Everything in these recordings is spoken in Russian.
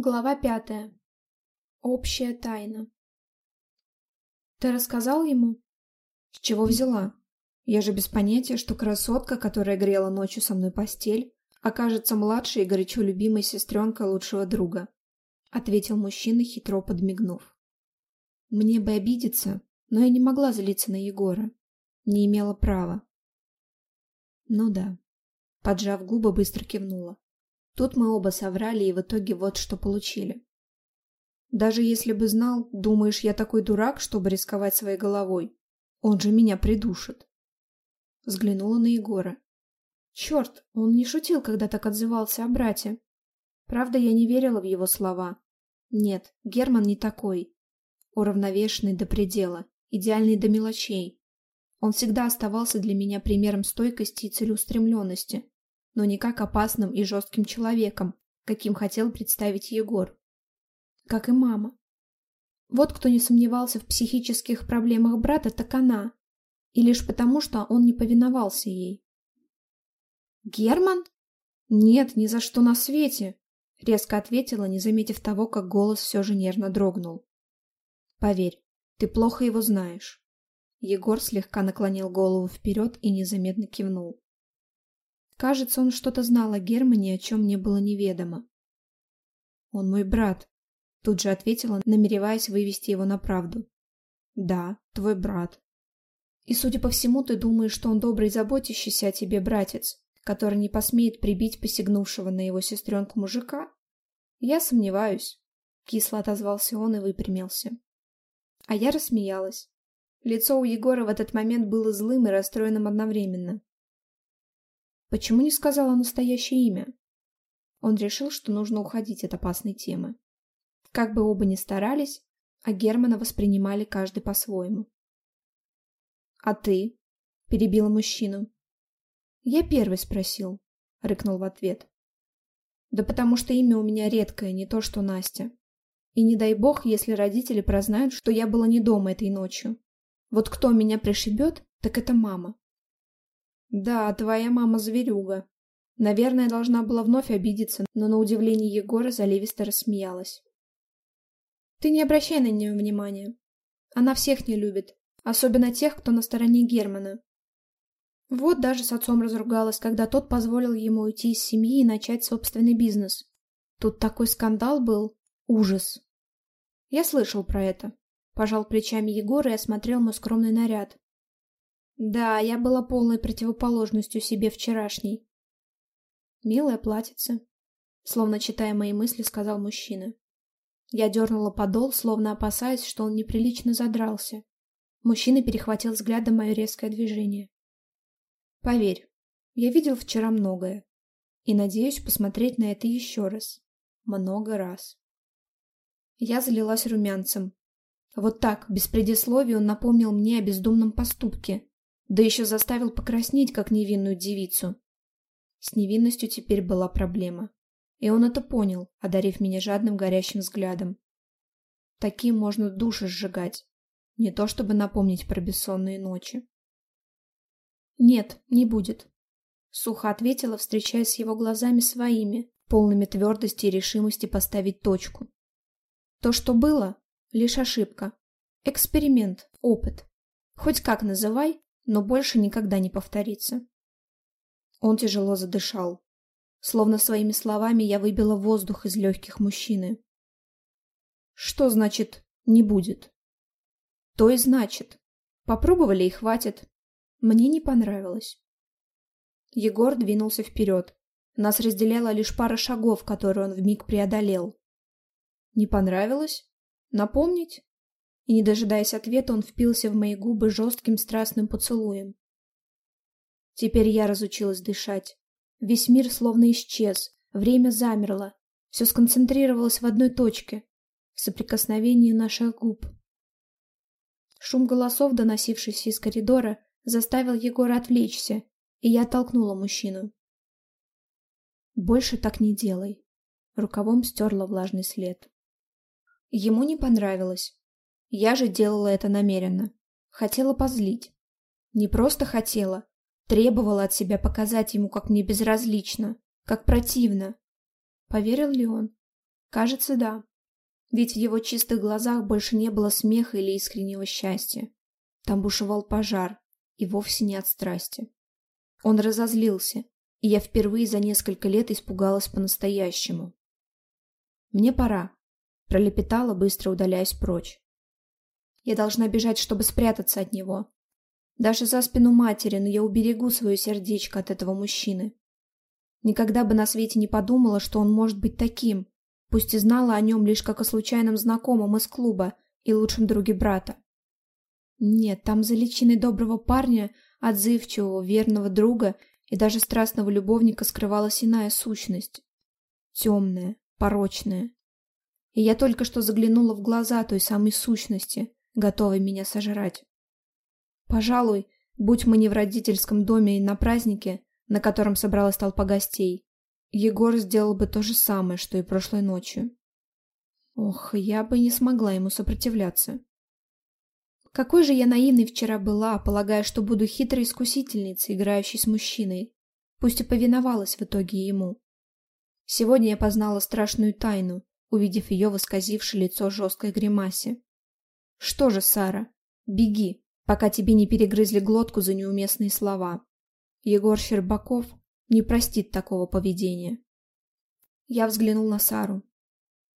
Глава пятая. Общая тайна. Ты рассказал ему? С чего взяла? Я же без понятия, что красотка, которая грела ночью со мной постель, окажется младшей и горячо любимой сестренкой лучшего друга, ответил мужчина, хитро подмигнув. Мне бы обидеться, но я не могла злиться на Егора. Не имела права. Ну да. Поджав губы, быстро кивнула. Тут мы оба соврали и в итоге вот что получили. Даже если бы знал, думаешь, я такой дурак, чтобы рисковать своей головой? Он же меня придушит. Взглянула на Егора. Черт, он не шутил, когда так отзывался о брате. Правда, я не верила в его слова. Нет, Герман не такой. Уравновешенный до предела, идеальный до мелочей. Он всегда оставался для меня примером стойкости и целеустремленности но не как опасным и жестким человеком, каким хотел представить Егор. Как и мама. Вот кто не сомневался в психических проблемах брата, так она. И лишь потому, что он не повиновался ей. «Герман?» «Нет, ни за что на свете!» — резко ответила, не заметив того, как голос все же нервно дрогнул. «Поверь, ты плохо его знаешь». Егор слегка наклонил голову вперед и незаметно кивнул. Кажется, он что-то знал о Германе, о чем мне было неведомо. «Он мой брат», — тут же ответила, намереваясь вывести его на правду. «Да, твой брат. И, судя по всему, ты думаешь, что он добрый заботящийся о тебе братец, который не посмеет прибить посягнувшего на его сестренку мужика? Я сомневаюсь», — кисло отозвался он и выпрямился. А я рассмеялась. Лицо у Егора в этот момент было злым и расстроенным одновременно. Почему не сказала настоящее имя? Он решил, что нужно уходить от опасной темы. Как бы оба ни старались, а Германа воспринимали каждый по-своему. «А ты?» — перебила мужчину. «Я первый спросил», — рыкнул в ответ. «Да потому что имя у меня редкое, не то что Настя. И не дай бог, если родители прознают, что я была не дома этой ночью. Вот кто меня пришибет, так это мама. «Да, твоя мама зверюга». Наверное, должна была вновь обидеться, но на удивление Егора заливисто рассмеялась. «Ты не обращай на нее внимания. Она всех не любит, особенно тех, кто на стороне Германа. Вот даже с отцом разругалась, когда тот позволил ему уйти из семьи и начать собственный бизнес. Тут такой скандал был. Ужас. Я слышал про это. Пожал плечами Егор и осмотрел мой скромный наряд. Да, я была полной противоположностью себе вчерашней. Милая платьице, словно читая мои мысли, сказал мужчина. Я дернула подол, словно опасаясь, что он неприлично задрался. Мужчина перехватил взглядом мое резкое движение. Поверь, я видел вчера многое. И надеюсь посмотреть на это еще раз. Много раз. Я залилась румянцем. Вот так, без предисловий, он напомнил мне о бездумном поступке, да еще заставил покраснеть, как невинную девицу. С невинностью теперь была проблема. И он это понял, одарив меня жадным горящим взглядом. Таким можно души сжигать. Не то чтобы напомнить про бессонные ночи. «Нет, не будет», — сухо ответила, встречаясь с его глазами своими, полными твердости и решимости поставить точку. То, что было, лишь ошибка. Эксперимент, опыт. Хоть как называй, но больше никогда не повторится. Он тяжело задышал. Словно своими словами я выбила воздух из легких мужчины. Что значит «не будет»? То и значит. Попробовали и хватит. Мне не понравилось. Егор двинулся вперед. Нас разделяла лишь пара шагов, которые он вмиг преодолел. Не понравилось? Напомнить? И, не дожидаясь ответа, он впился в мои губы жестким страстным поцелуем. Теперь я разучилась дышать. Весь мир словно исчез, время замерло, все сконцентрировалось в одной точке — в соприкосновении наших губ. Шум голосов, доносившийся из коридора, заставил Егора отвлечься, и я оттолкнула мужчину. «Больше так не делай», — рукавом стерла влажный след. Ему не понравилось, я же делала это намеренно. Хотела позлить. Не просто хотела. Требовала от себя показать ему, как мне безразлично, как противно. Поверил ли он? Кажется, да. Ведь в его чистых глазах больше не было смеха или искреннего счастья. Там бушевал пожар, и вовсе не от страсти. Он разозлился, и я впервые за несколько лет испугалась по-настоящему. «Мне пора», — пролепетала, быстро удаляясь прочь. «Я должна бежать, чтобы спрятаться от него. Даже за спину матери, но я уберегу свое сердечко от этого мужчины. Никогда бы на свете не подумала, что он может быть таким, пусть и знала о нем лишь как о случайном знакомом из клуба и лучшем друге брата. Нет, там за личиной доброго парня, отзывчивого, верного друга и даже страстного любовника скрывалась иная сущность. Темная, порочная. И я только что заглянула в глаза той самой сущности, готовой меня сожрать. Пожалуй, будь мы не в родительском доме и на празднике, на котором собралась толпа гостей, Егор сделал бы то же самое, что и прошлой ночью. Ох, я бы не смогла ему сопротивляться. Какой же я наивной вчера была, полагая, что буду хитрой искусительницей, играющей с мужчиной. Пусть и повиновалась в итоге ему. Сегодня я познала страшную тайну, увидев ее восказившее лицо жесткой гримасе. Что же, Сара, беги, пока тебе не перегрызли глотку за неуместные слова. Егор Щербаков не простит такого поведения. Я взглянул на Сару.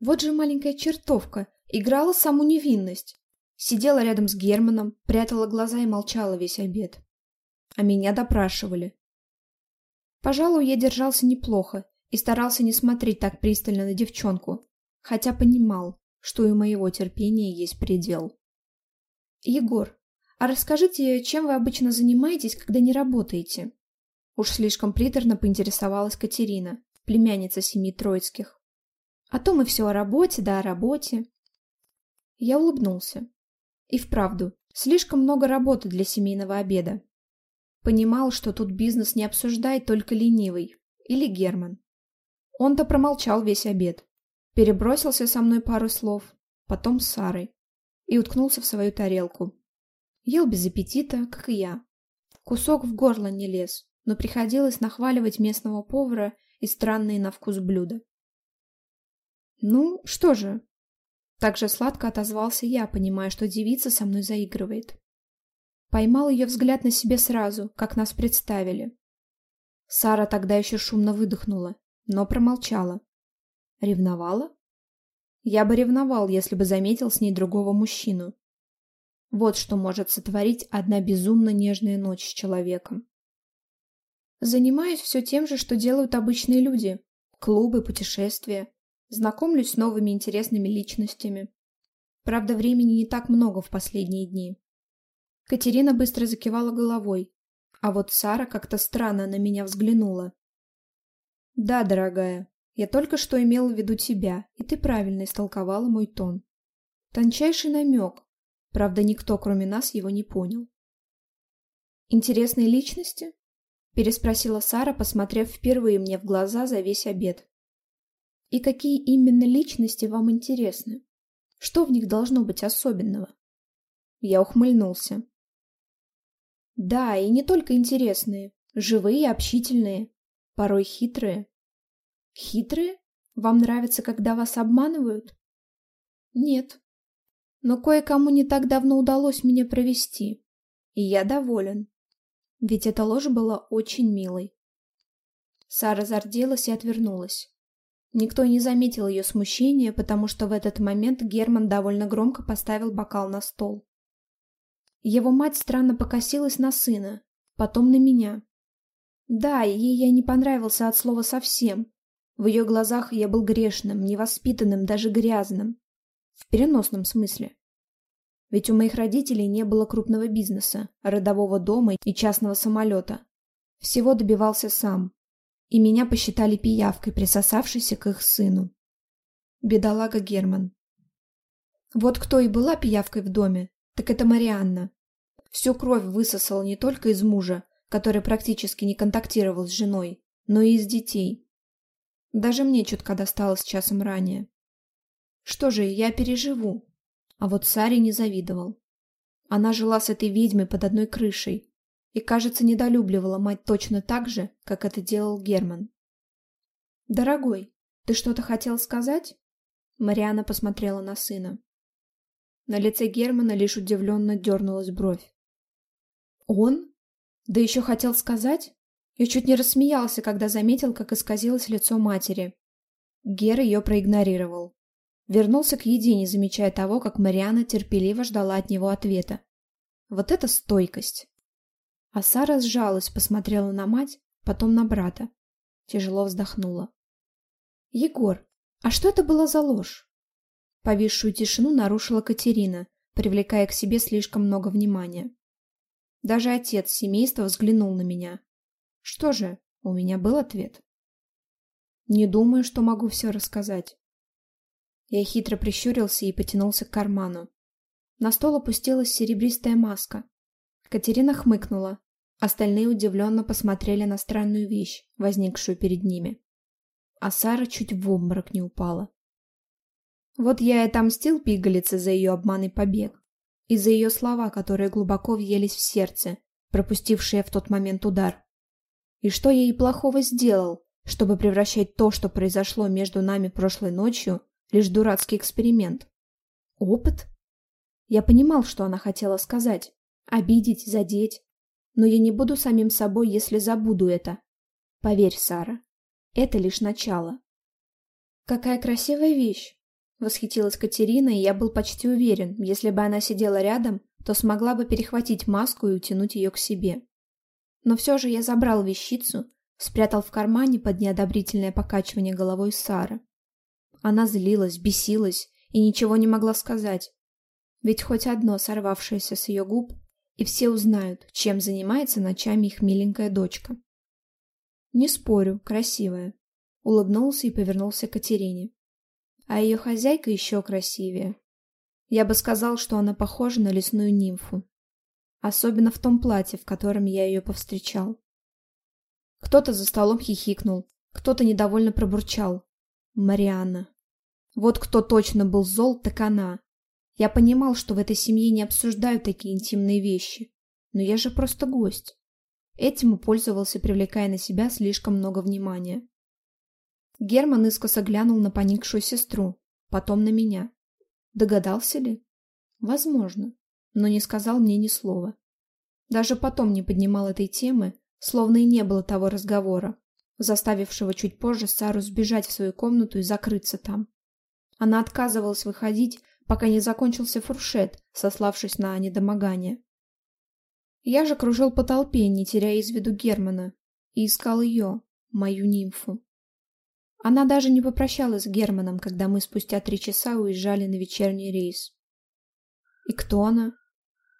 Вот же маленькая чертовка, играла саму невинность. Сидела рядом с Германом, прятала глаза и молчала весь обед. А меня допрашивали. Пожалуй, я держался неплохо и старался не смотреть так пристально на девчонку, хотя понимал, что и моего терпения есть предел. «Егор, а расскажите, чем вы обычно занимаетесь, когда не работаете?» Уж слишком приторно поинтересовалась Катерина, племянница семьи Троицких. А то мы все о работе, да о работе. Я улыбнулся. И вправду, слишком много работы для семейного обеда. Понимал, что тут бизнес не обсуждает только ленивый. Или Герман. Он-то промолчал весь обед. Перебросился со мной пару слов, потом с Сарой. И уткнулся в свою тарелку. Ел без аппетита, как и я. Кусок в горло не лез, но приходилось нахваливать местного повара и странные на вкус блюда. «Ну, что же, так же сладко отозвался я, понимая, что девица со мной заигрывает. Поймал ее взгляд на себе сразу, как нас представили. Сара тогда еще шумно выдохнула, но промолчала. Ревновала? Я бы ревновал, если бы заметил с ней другого мужчину. Вот что может сотворить одна безумно нежная ночь с человеком. Занимаюсь все тем же, что делают обычные люди. Клубы, путешествия. Знакомлюсь с новыми интересными личностями. Правда, времени не так много в последние дни. Катерина быстро закивала головой, а вот Сара как-то странно на меня взглянула. «Да, дорогая, я только что имела в виду тебя, и ты правильно истолковала мой тон. Тончайший намек, правда, никто, кроме нас, его не понял». «Интересные личности?» – переспросила Сара, посмотрев впервые мне в глаза за весь обед. И какие именно личности вам интересны? Что в них должно быть особенного? Я ухмыльнулся. Да, и не только интересные. Живые, общительные. Порой хитрые. Хитрые? Вам нравится, когда вас обманывают? Нет. Но кое-кому не так давно удалось меня провести. И я доволен. Ведь эта ложь была очень милой. Сара зарделась и отвернулась. Никто не заметил ее смущения, потому что в этот момент Герман довольно громко поставил бокал на стол. Его мать странно покосилась на сына, потом на меня. Да, ей я не понравился от слова совсем. В ее глазах я был грешным, невоспитанным, даже грязным. В переносном смысле. Ведь у моих родителей не было крупного бизнеса, родового дома и частного самолета. Всего добивался сам, и меня посчитали пиявкой, присосавшейся к их сыну. Бедолага Герман. Вот кто и была пиявкой в доме, так это Марианна. Всю кровь высосала не только из мужа, который практически не контактировал с женой, но и из детей. Даже мне чутка досталось часом ранее. Что же, я переживу. А вот Саре не завидовал. Она жила с этой ведьмой под одной крышей, и, кажется, недолюбливала мать точно так же, как это делал Герман. «Дорогой, ты что-то хотел сказать?» Мариана посмотрела на сына. На лице Германа лишь удивленно дернулась бровь. «Он? Да еще хотел сказать?» Я чуть не рассмеялся, когда заметил, как исказилось лицо матери. Гер ее проигнорировал. Вернулся к еде, не замечая того, как Мариана терпеливо ждала от него ответа. Вот это стойкость! А Сара сжалась, посмотрела на мать, потом на брата. Тяжело вздохнула. «Егор, а что это была за ложь?» Повисшую тишину нарушила Катерина, привлекая к себе слишком много внимания. Даже отец семейства взглянул на меня. Что же, у меня был ответ. Не думаю, что могу все рассказать. Я хитро прищурился и потянулся к карману. На стол опустилась серебристая маска. Катерина хмыкнула. Остальные удивленно посмотрели на странную вещь, возникшую перед ними. А Сара чуть в обморок не упала. Вот я и отомстил пигалице за ее обман и побег. И за ее слова, которые глубоко въелись в сердце, пропустившие в тот момент удар. И что я ей плохого сделал, чтобы превращать то, что произошло между нами прошлой ночью, лишь дурацкий эксперимент? Опыт? Я понимал, что она хотела сказать. Обидеть, задеть. Но я не буду самим собой, если забуду это. Поверь, Сара, это лишь начало. Какая красивая вещь. Восхитилась Катерина, и я был почти уверен, если бы она сидела рядом, то смогла бы перехватить маску и утянуть ее к себе. Но все же я забрал вещицу, спрятал в кармане под неодобрительное покачивание головой Сары. Она злилась, бесилась и ничего не могла сказать. Ведь хоть одно сорвавшееся с ее губ, и все узнают, чем занимается ночами их миленькая дочка. «Не спорю, красивая», — улыбнулся и повернулся к Катерине а ее хозяйка еще красивее. Я бы сказал, что она похожа на лесную нимфу. Особенно в том платье, в котором я ее повстречал. Кто-то за столом хихикнул, кто-то недовольно пробурчал. Марианна. Вот кто точно был зол, так она. Я понимал, что в этой семье не обсуждают такие интимные вещи. Но я же просто гость. Этим и пользовался, привлекая на себя слишком много внимания. Герман искоса глянул на поникшую сестру, потом на меня. Догадался ли? Возможно, но не сказал мне ни слова. Даже потом не поднимал этой темы, словно и не было того разговора, заставившего чуть позже Сару сбежать в свою комнату и закрыться там. Она отказывалась выходить, пока не закончился фуршет, сославшись на недомогание. Я же кружил по толпе, не теряя из виду Германа, и искал ее, мою нимфу. Она даже не попрощалась с Германом, когда мы спустя три часа уезжали на вечерний рейс. И кто она?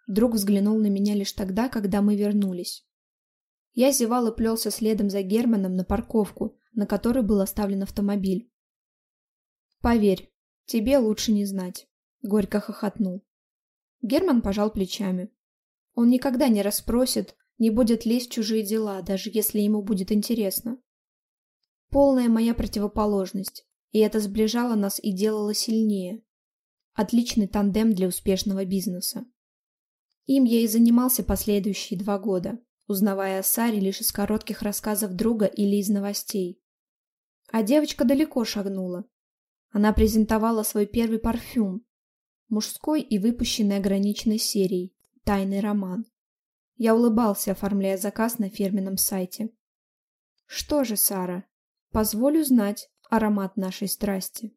Друг взглянул на меня лишь тогда, когда мы вернулись. Я зевал и плелся следом за Германом на парковку, на которой был оставлен автомобиль. «Поверь, тебе лучше не знать», — горько хохотнул. Герман пожал плечами. Он никогда не расспросит, не будет лезть в чужие дела, даже если ему будет интересно. Полная моя противоположность, и это сближало нас и делало сильнее. Отличный тандем для успешного бизнеса. Им я и занимался последующие два года, узнавая о Саре лишь из коротких рассказов друга или из новостей. А девочка далеко шагнула. Она презентовала свой первый парфюм, мужской и выпущенный ограниченной серией «Тайный роман». Я улыбался, оформляя заказ на фирменном сайте. Что же, Сара, Позволю знать аромат нашей страсти.